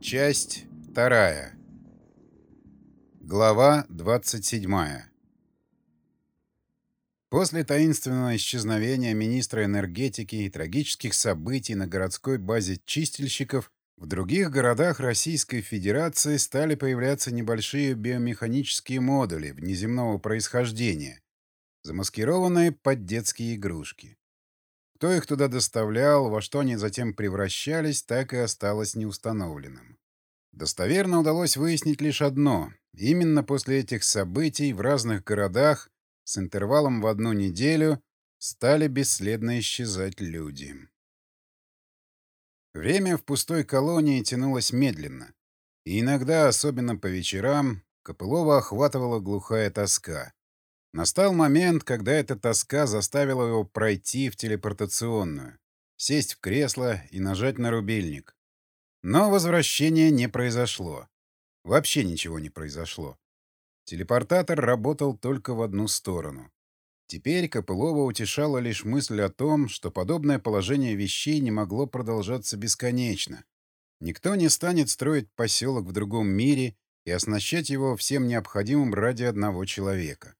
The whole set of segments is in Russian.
Часть вторая. Глава 27. После таинственного исчезновения министра энергетики и трагических событий на городской базе чистильщиков в других городах Российской Федерации стали появляться небольшие биомеханические модули внеземного происхождения, замаскированные под детские игрушки. Кто их туда доставлял, во что они затем превращались, так и осталось неустановленным. Достоверно удалось выяснить лишь одно. Именно после этих событий в разных городах с интервалом в одну неделю стали бесследно исчезать люди. Время в пустой колонии тянулось медленно. И иногда, особенно по вечерам, Копылова охватывала глухая тоска. Настал момент, когда эта тоска заставила его пройти в телепортационную, сесть в кресло и нажать на рубильник. Но возвращения не произошло. Вообще ничего не произошло. Телепортатор работал только в одну сторону. Теперь Копылова утешала лишь мысль о том, что подобное положение вещей не могло продолжаться бесконечно. Никто не станет строить поселок в другом мире и оснащать его всем необходимым ради одного человека.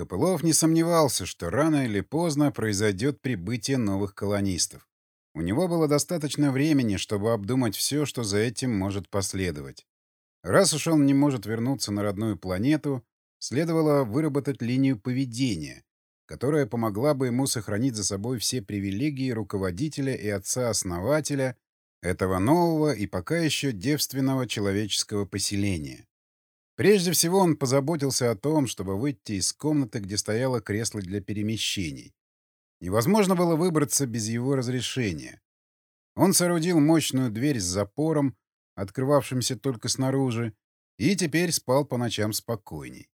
Копылов не сомневался, что рано или поздно произойдет прибытие новых колонистов. У него было достаточно времени, чтобы обдумать все, что за этим может последовать. Раз уж он не может вернуться на родную планету, следовало выработать линию поведения, которая помогла бы ему сохранить за собой все привилегии руководителя и отца-основателя этого нового и пока еще девственного человеческого поселения. Прежде всего он позаботился о том, чтобы выйти из комнаты, где стояло кресло для перемещений. Невозможно было выбраться без его разрешения. Он соорудил мощную дверь с запором, открывавшимся только снаружи, и теперь спал по ночам спокойней.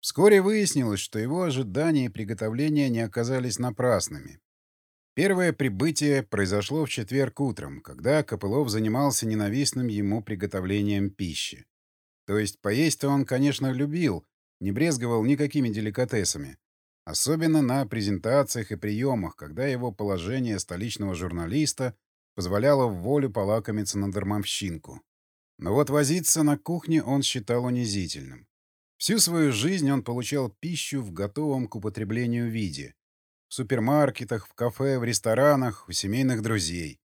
Вскоре выяснилось, что его ожидания и приготовления не оказались напрасными. Первое прибытие произошло в четверг утром, когда Копылов занимался ненавистным ему приготовлением пищи. То есть поесть-то он, конечно, любил, не брезговал никакими деликатесами. Особенно на презентациях и приемах, когда его положение столичного журналиста позволяло в волю полакомиться на дармовщинку. Но вот возиться на кухне он считал унизительным. Всю свою жизнь он получал пищу в готовом к употреблению виде. В супермаркетах, в кафе, в ресторанах, у семейных друзей.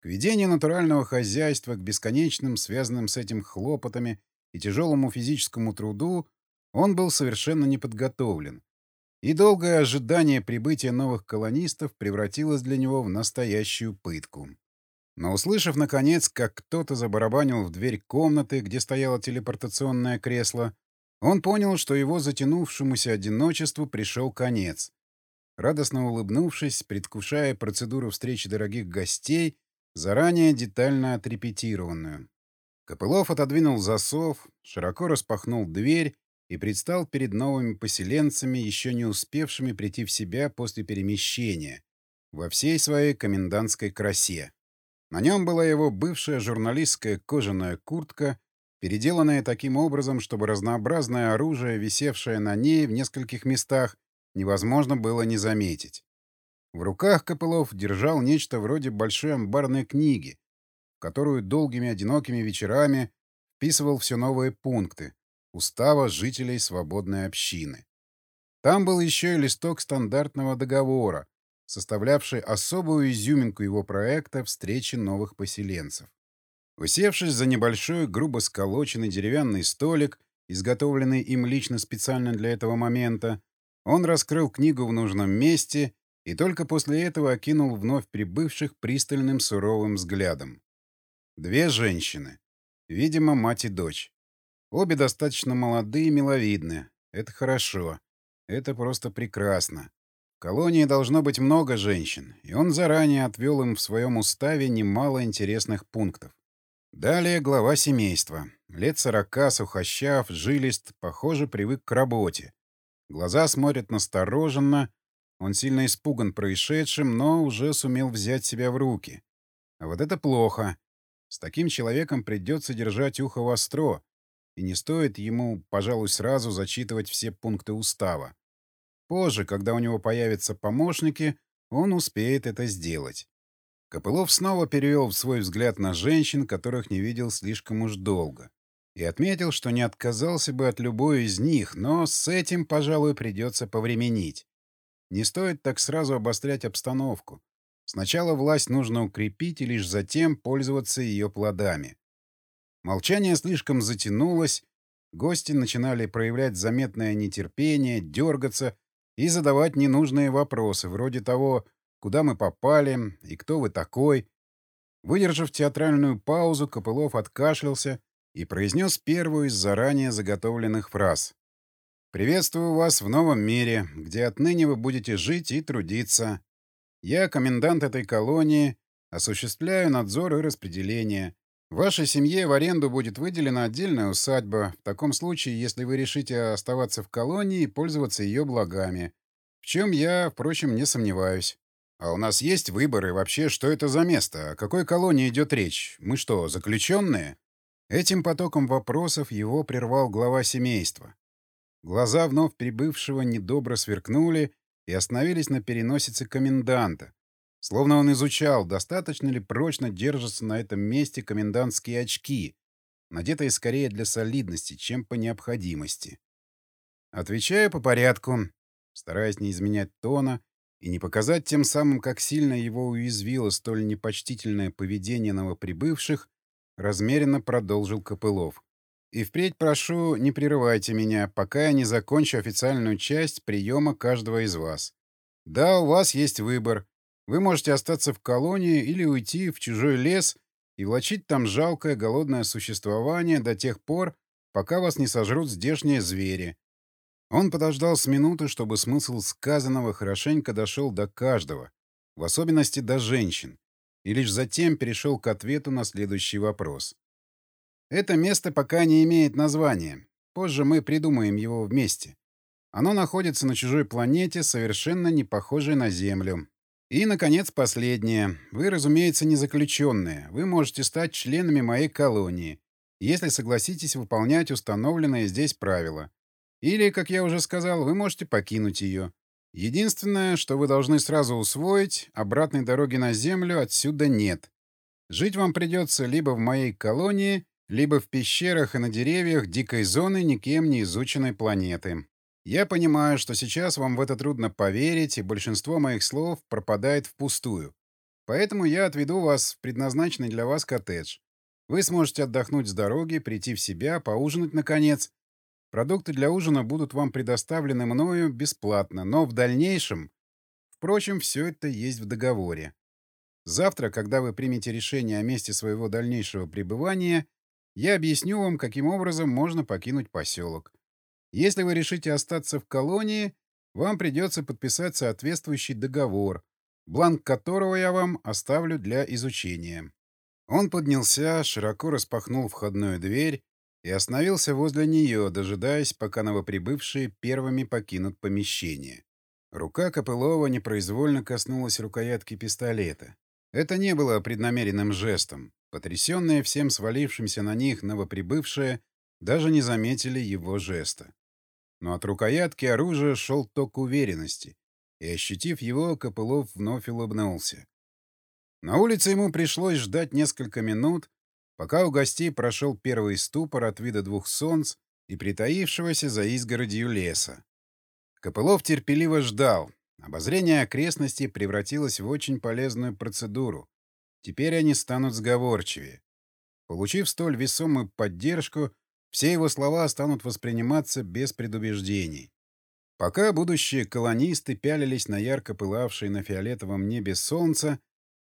К ведению натурального хозяйства, к бесконечным, связанным с этим хлопотами и тяжелому физическому труду он был совершенно не подготовлен, и долгое ожидание прибытия новых колонистов превратилось для него в настоящую пытку. Но услышав, наконец, как кто-то забарабанил в дверь комнаты, где стояло телепортационное кресло, он понял, что его затянувшемуся одиночеству пришел конец. Радостно улыбнувшись, предвкушая процедуру встречи дорогих гостей, заранее детально отрепетированную. Копылов отодвинул засов, широко распахнул дверь и предстал перед новыми поселенцами, еще не успевшими прийти в себя после перемещения, во всей своей комендантской красе. На нем была его бывшая журналистская кожаная куртка, переделанная таким образом, чтобы разнообразное оружие, висевшее на ней в нескольких местах, невозможно было не заметить. В руках Копылов держал нечто вроде большой амбарной книги, которую долгими одинокими вечерами вписывал все новые пункты устава жителей свободной общины. Там был еще и листок стандартного договора, составлявший особую изюминку его проекта встречи новых поселенцев. Усевшись за небольшой, грубо сколоченный деревянный столик, изготовленный им лично специально для этого момента, он раскрыл книгу в нужном месте и только после этого окинул вновь прибывших пристальным суровым взглядом. Две женщины. Видимо, мать и дочь. Обе достаточно молодые и миловидны. Это хорошо. Это просто прекрасно. В колонии должно быть много женщин, и он заранее отвел им в своем уставе немало интересных пунктов. Далее глава семейства. Лет сорока, сухощав, жилист, похоже, привык к работе. Глаза смотрят настороженно. Он сильно испуган происшедшим, но уже сумел взять себя в руки. А вот это плохо. С таким человеком придется держать ухо востро, и не стоит ему, пожалуй, сразу зачитывать все пункты устава. Позже, когда у него появятся помощники, он успеет это сделать. Копылов снова перевел свой взгляд на женщин, которых не видел слишком уж долго, и отметил, что не отказался бы от любой из них, но с этим, пожалуй, придется повременить. Не стоит так сразу обострять обстановку. Сначала власть нужно укрепить и лишь затем пользоваться ее плодами. Молчание слишком затянулось, гости начинали проявлять заметное нетерпение, дергаться и задавать ненужные вопросы, вроде того, куда мы попали и кто вы такой. Выдержав театральную паузу, Копылов откашлялся и произнес первую из заранее заготовленных фраз. «Приветствую вас в новом мире, где отныне вы будете жить и трудиться. Я комендант этой колонии, осуществляю надзор и распределение. Вашей семье в аренду будет выделена отдельная усадьба, в таком случае, если вы решите оставаться в колонии и пользоваться ее благами. В чем я, впрочем, не сомневаюсь. А у нас есть выборы вообще, что это за место? О какой колонии идет речь? Мы что, заключенные? Этим потоком вопросов его прервал глава семейства. Глаза вновь прибывшего недобро сверкнули, и остановились на переносице коменданта. Словно он изучал, достаточно ли прочно держатся на этом месте комендантские очки, надетые скорее для солидности, чем по необходимости. Отвечаю по порядку, стараясь не изменять тона и не показать тем самым, как сильно его уязвило столь непочтительное поведение новоприбывших, размеренно продолжил Копылов. И впредь прошу, не прерывайте меня, пока я не закончу официальную часть приема каждого из вас. Да, у вас есть выбор. Вы можете остаться в колонии или уйти в чужой лес и влачить там жалкое голодное существование до тех пор, пока вас не сожрут здешние звери. Он подождал с минуты, чтобы смысл сказанного хорошенько дошел до каждого, в особенности до женщин, и лишь затем перешел к ответу на следующий вопрос. Это место пока не имеет названия. Позже мы придумаем его вместе. Оно находится на чужой планете, совершенно не похожей на Землю. И, наконец, последнее. Вы, разумеется, не заключенные. Вы можете стать членами моей колонии, если согласитесь выполнять установленные здесь правила. Или, как я уже сказал, вы можете покинуть ее. Единственное, что вы должны сразу усвоить, обратной дороги на Землю отсюда нет. Жить вам придется либо в моей колонии, либо в пещерах и на деревьях дикой зоны никем не изученной планеты. Я понимаю, что сейчас вам в это трудно поверить, и большинство моих слов пропадает впустую. Поэтому я отведу вас в предназначенный для вас коттедж. Вы сможете отдохнуть с дороги, прийти в себя, поужинать, наконец. Продукты для ужина будут вам предоставлены мною бесплатно, но в дальнейшем... Впрочем, все это есть в договоре. Завтра, когда вы примете решение о месте своего дальнейшего пребывания, я объясню вам, каким образом можно покинуть поселок. Если вы решите остаться в колонии, вам придется подписать соответствующий договор, бланк которого я вам оставлю для изучения. Он поднялся, широко распахнул входную дверь и остановился возле нее, дожидаясь, пока новоприбывшие первыми покинут помещение. Рука Копылова непроизвольно коснулась рукоятки пистолета. Это не было преднамеренным жестом. Потрясенные всем свалившимся на них новоприбывшие даже не заметили его жеста. Но от рукоятки оружия шел ток уверенности, и, ощутив его, Копылов вновь улыбнулся. На улице ему пришлось ждать несколько минут, пока у гостей прошел первый ступор от вида двух солнц и притаившегося за изгородью леса. Копылов терпеливо ждал. Обозрение окрестностей превратилось в очень полезную процедуру, Теперь они станут сговорчивее. Получив столь весомую поддержку, все его слова станут восприниматься без предубеждений. Пока будущие колонисты пялились на ярко пылавшее на фиолетовом небе солнце,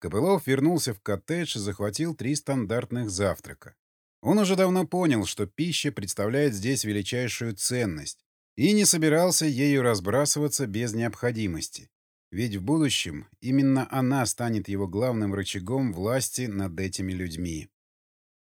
Копылов вернулся в коттедж и захватил три стандартных завтрака. Он уже давно понял, что пища представляет здесь величайшую ценность, и не собирался ею разбрасываться без необходимости. Ведь в будущем именно она станет его главным рычагом власти над этими людьми.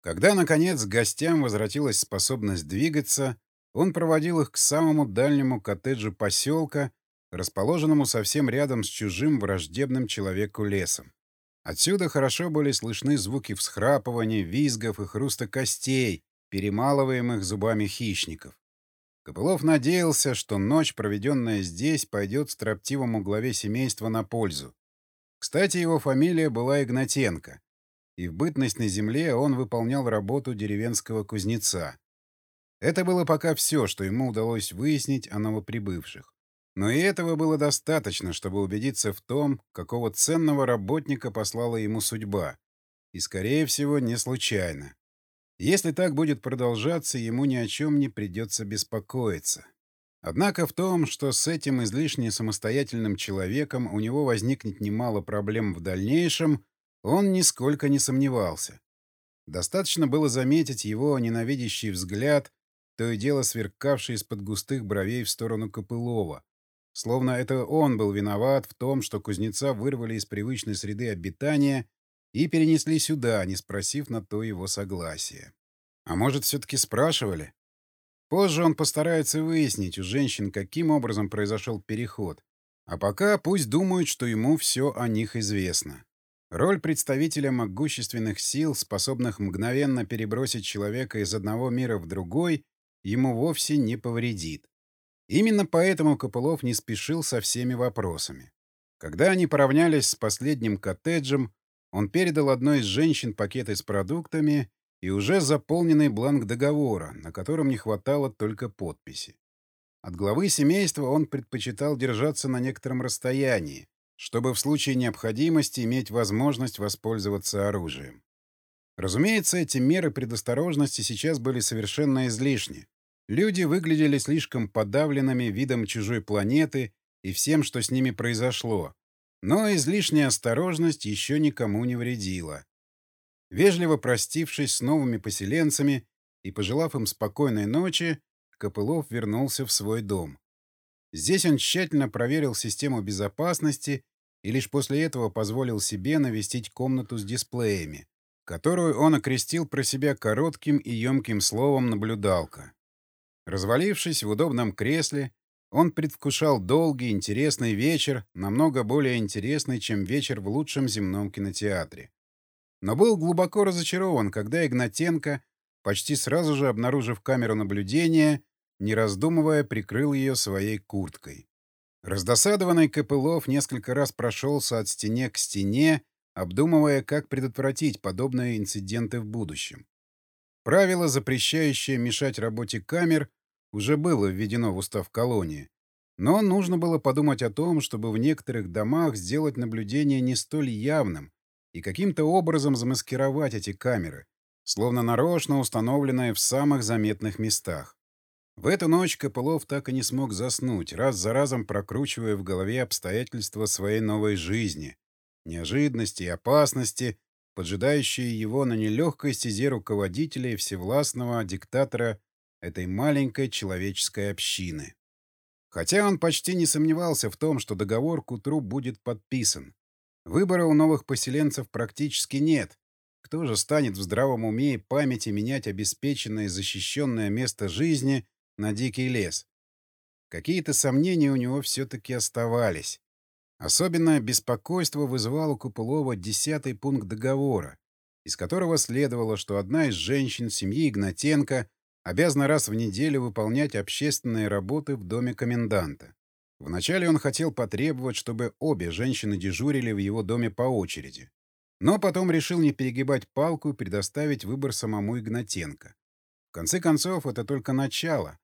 Когда, наконец, гостям возвратилась способность двигаться, он проводил их к самому дальнему коттеджу поселка, расположенному совсем рядом с чужим враждебным человеку лесом. Отсюда хорошо были слышны звуки всхрапывания, визгов и хруста костей, перемалываемых зубами хищников. Копылов надеялся, что ночь, проведенная здесь, пойдет строптивому главе семейства на пользу. Кстати, его фамилия была Игнатенко, и в бытность на земле он выполнял работу деревенского кузнеца. Это было пока все, что ему удалось выяснить о новоприбывших. Но и этого было достаточно, чтобы убедиться в том, какого ценного работника послала ему судьба. И, скорее всего, не случайно. Если так будет продолжаться, ему ни о чем не придется беспокоиться. Однако в том, что с этим излишне самостоятельным человеком у него возникнет немало проблем в дальнейшем, он нисколько не сомневался. Достаточно было заметить его ненавидящий взгляд, то и дело сверкавший из-под густых бровей в сторону Копылова. Словно это он был виноват в том, что кузнеца вырвали из привычной среды обитания и перенесли сюда, не спросив на то его согласия. А может, все-таки спрашивали? Позже он постарается выяснить у женщин, каким образом произошел переход. А пока пусть думают, что ему все о них известно. Роль представителя могущественных сил, способных мгновенно перебросить человека из одного мира в другой, ему вовсе не повредит. Именно поэтому Копылов не спешил со всеми вопросами. Когда они поравнялись с последним коттеджем, он передал одной из женщин пакеты с продуктами и уже заполненный бланк договора, на котором не хватало только подписи. От главы семейства он предпочитал держаться на некотором расстоянии, чтобы в случае необходимости иметь возможность воспользоваться оружием. Разумеется, эти меры предосторожности сейчас были совершенно излишни. Люди выглядели слишком подавленными видом чужой планеты и всем, что с ними произошло. Но излишняя осторожность еще никому не вредила. Вежливо простившись с новыми поселенцами и пожелав им спокойной ночи, Копылов вернулся в свой дом. Здесь он тщательно проверил систему безопасности и лишь после этого позволил себе навестить комнату с дисплеями, которую он окрестил про себя коротким и емким словом «наблюдалка». Развалившись в удобном кресле, он предвкушал долгий, интересный вечер, намного более интересный, чем вечер в лучшем земном кинотеатре но был глубоко разочарован, когда Игнатенко, почти сразу же обнаружив камеру наблюдения, не раздумывая, прикрыл ее своей курткой. Раздосадованный Копылов несколько раз прошелся от стене к стене, обдумывая, как предотвратить подобные инциденты в будущем. Правило, запрещающее мешать работе камер, уже было введено в устав колонии, но нужно было подумать о том, чтобы в некоторых домах сделать наблюдение не столь явным, и каким-то образом замаскировать эти камеры, словно нарочно установленные в самых заметных местах. В эту ночь Копылов так и не смог заснуть, раз за разом прокручивая в голове обстоятельства своей новой жизни, неожиданности и опасности, поджидающие его на нелегкой стезе руководителя и всевластного диктатора этой маленькой человеческой общины. Хотя он почти не сомневался в том, что договор к утру будет подписан. Выбора у новых поселенцев практически нет. Кто же станет в здравом уме и памяти менять обеспеченное и защищенное место жизни на дикий лес? Какие-то сомнения у него все-таки оставались. Особенное беспокойство вызывал у Купылова десятый пункт договора, из которого следовало, что одна из женщин семьи Игнатенко обязана раз в неделю выполнять общественные работы в доме коменданта. Вначале он хотел потребовать, чтобы обе женщины дежурили в его доме по очереди. Но потом решил не перегибать палку и предоставить выбор самому Игнатенко. В конце концов, это только начало.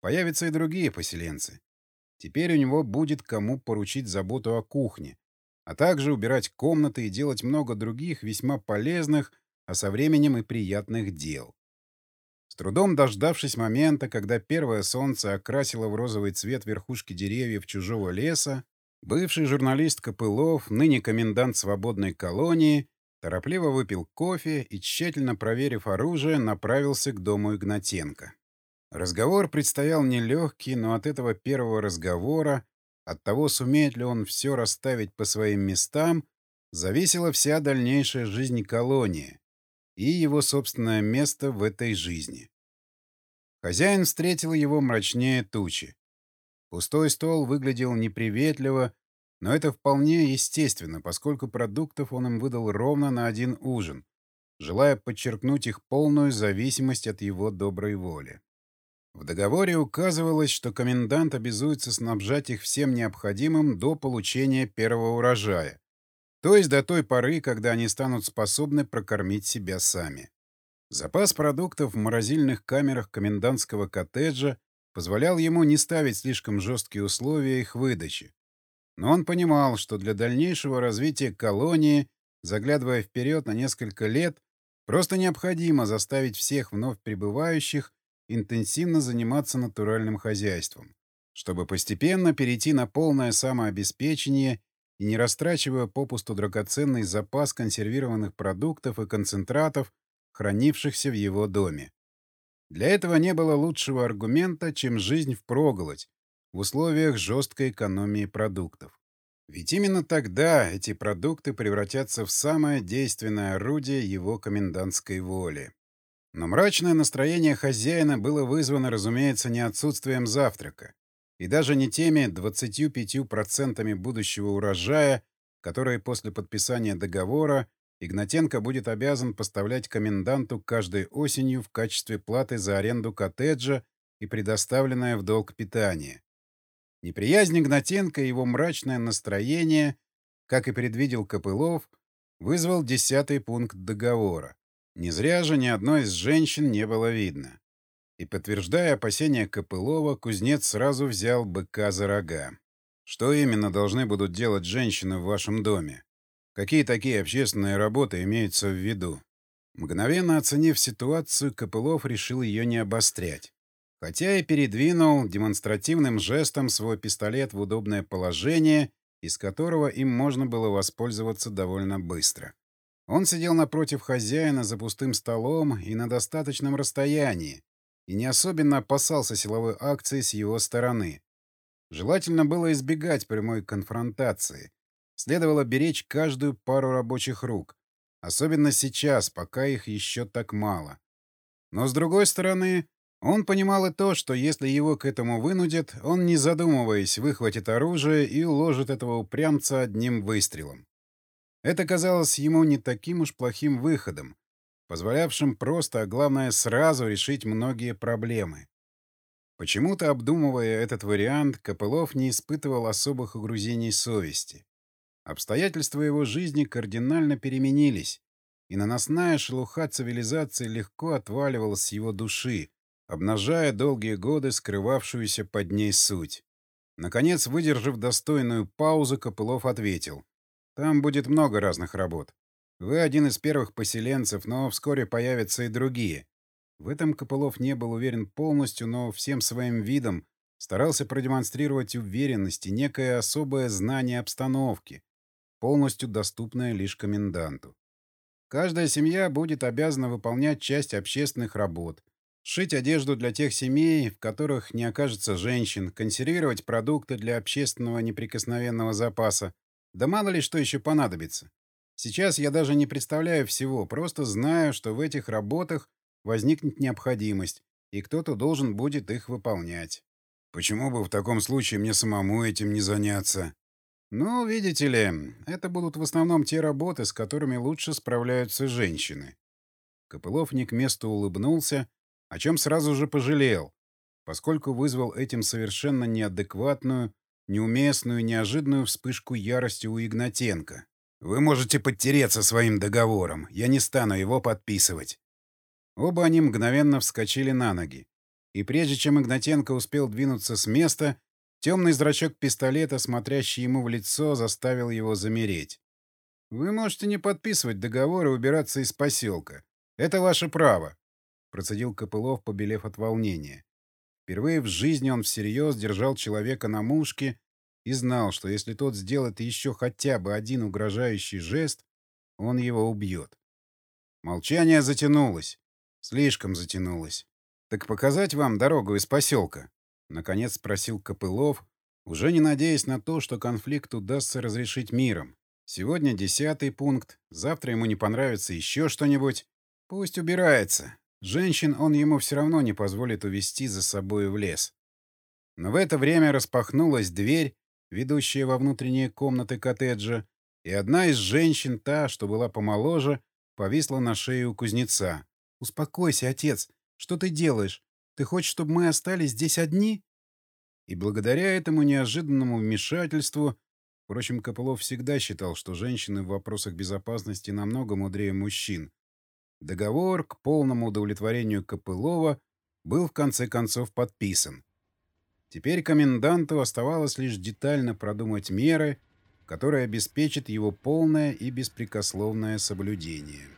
Появятся и другие поселенцы. Теперь у него будет кому поручить заботу о кухне, а также убирать комнаты и делать много других весьма полезных, а со временем и приятных дел. С трудом дождавшись момента, когда первое солнце окрасило в розовый цвет верхушки деревьев чужого леса, бывший журналист Копылов, ныне комендант свободной колонии, торопливо выпил кофе и, тщательно проверив оружие, направился к дому Игнатенко. Разговор предстоял нелегкий, но от этого первого разговора, от того, сумеет ли он все расставить по своим местам, зависела вся дальнейшая жизнь колонии, и его собственное место в этой жизни. Хозяин встретил его мрачнее тучи. Пустой стол выглядел неприветливо, но это вполне естественно, поскольку продуктов он им выдал ровно на один ужин, желая подчеркнуть их полную зависимость от его доброй воли. В договоре указывалось, что комендант обязуется снабжать их всем необходимым до получения первого урожая, То есть до той поры, когда они станут способны прокормить себя сами. Запас продуктов в морозильных камерах комендантского коттеджа позволял ему не ставить слишком жесткие условия их выдачи. Но он понимал, что для дальнейшего развития колонии, заглядывая вперед на несколько лет, просто необходимо заставить всех вновь прибывающих интенсивно заниматься натуральным хозяйством, чтобы постепенно перейти на полное самообеспечение и не растрачивая попусту драгоценный запас консервированных продуктов и концентратов, хранившихся в его доме. Для этого не было лучшего аргумента, чем жизнь впроголодь, в условиях жесткой экономии продуктов. Ведь именно тогда эти продукты превратятся в самое действенное орудие его комендантской воли. Но мрачное настроение хозяина было вызвано, разумеется, не отсутствием завтрака, и даже не теми 25% будущего урожая, которые после подписания договора Игнатенко будет обязан поставлять коменданту каждой осенью в качестве платы за аренду коттеджа и предоставленное в долг питание. Неприязнь Игнатенко и его мрачное настроение, как и предвидел Копылов, вызвал десятый пункт договора. Не зря же ни одной из женщин не было видно. И, подтверждая опасения Копылова, кузнец сразу взял быка за рога. Что именно должны будут делать женщины в вашем доме? Какие такие общественные работы имеются в виду? Мгновенно оценив ситуацию, Копылов решил ее не обострять. Хотя и передвинул демонстративным жестом свой пистолет в удобное положение, из которого им можно было воспользоваться довольно быстро. Он сидел напротив хозяина за пустым столом и на достаточном расстоянии, и не особенно опасался силовой акции с его стороны. Желательно было избегать прямой конфронтации, Следовало беречь каждую пару рабочих рук, особенно сейчас, пока их еще так мало. Но, с другой стороны, он понимал и то, что если его к этому вынудят, он, не задумываясь, выхватит оружие и уложит этого упрямца одним выстрелом. Это казалось ему не таким уж плохим выходом, позволявшим просто, а главное, сразу решить многие проблемы. Почему-то, обдумывая этот вариант, Копылов не испытывал особых угрузений совести. Обстоятельства его жизни кардинально переменились, и наносная шелуха цивилизации легко отваливалась с его души, обнажая долгие годы скрывавшуюся под ней суть. Наконец, выдержав достойную паузу, Копылов ответил. «Там будет много разных работ. Вы один из первых поселенцев, но вскоре появятся и другие». В этом Копылов не был уверен полностью, но всем своим видом старался продемонстрировать уверенность и некое особое знание обстановки, полностью доступная лишь коменданту. Каждая семья будет обязана выполнять часть общественных работ, шить одежду для тех семей, в которых не окажется женщин, консервировать продукты для общественного неприкосновенного запаса. Да мало ли что еще понадобится. Сейчас я даже не представляю всего, просто знаю, что в этих работах возникнет необходимость, и кто-то должен будет их выполнять. Почему бы в таком случае мне самому этим не заняться? Ну, видите ли, это будут в основном те работы, с которыми лучше справляются женщины. Копылов не к месту улыбнулся, о чем сразу же пожалел, поскольку вызвал этим совершенно неадекватную, неуместную, неожиданную вспышку ярости у Игнатенко. «Вы можете подтереться своим договором. Я не стану его подписывать». Оба они мгновенно вскочили на ноги. И прежде чем Игнатенко успел двинуться с места, Темный зрачок пистолета, смотрящий ему в лицо, заставил его замереть. «Вы можете не подписывать договор и убираться из поселка. Это ваше право», — процедил Копылов, побелев от волнения. Впервые в жизни он всерьез держал человека на мушке и знал, что если тот сделает еще хотя бы один угрожающий жест, он его убьет. Молчание затянулось. Слишком затянулось. «Так показать вам дорогу из поселка?» Наконец спросил Копылов, уже не надеясь на то, что конфликт удастся разрешить миром. Сегодня десятый пункт, завтра ему не понравится еще что-нибудь. Пусть убирается. Женщин он ему все равно не позволит увести за собой в лес. Но в это время распахнулась дверь, ведущая во внутренние комнаты коттеджа, и одна из женщин, та, что была помоложе, повисла на шее у кузнеца. «Успокойся, отец. Что ты делаешь? Ты хочешь, чтобы мы остались здесь одни?» И благодаря этому неожиданному вмешательству Впрочем, Копылов всегда считал, что женщины в вопросах безопасности намного мудрее мужчин. Договор к полному удовлетворению Копылова был в конце концов подписан. Теперь коменданту оставалось лишь детально продумать меры, которые обеспечат его полное и беспрекословное соблюдение.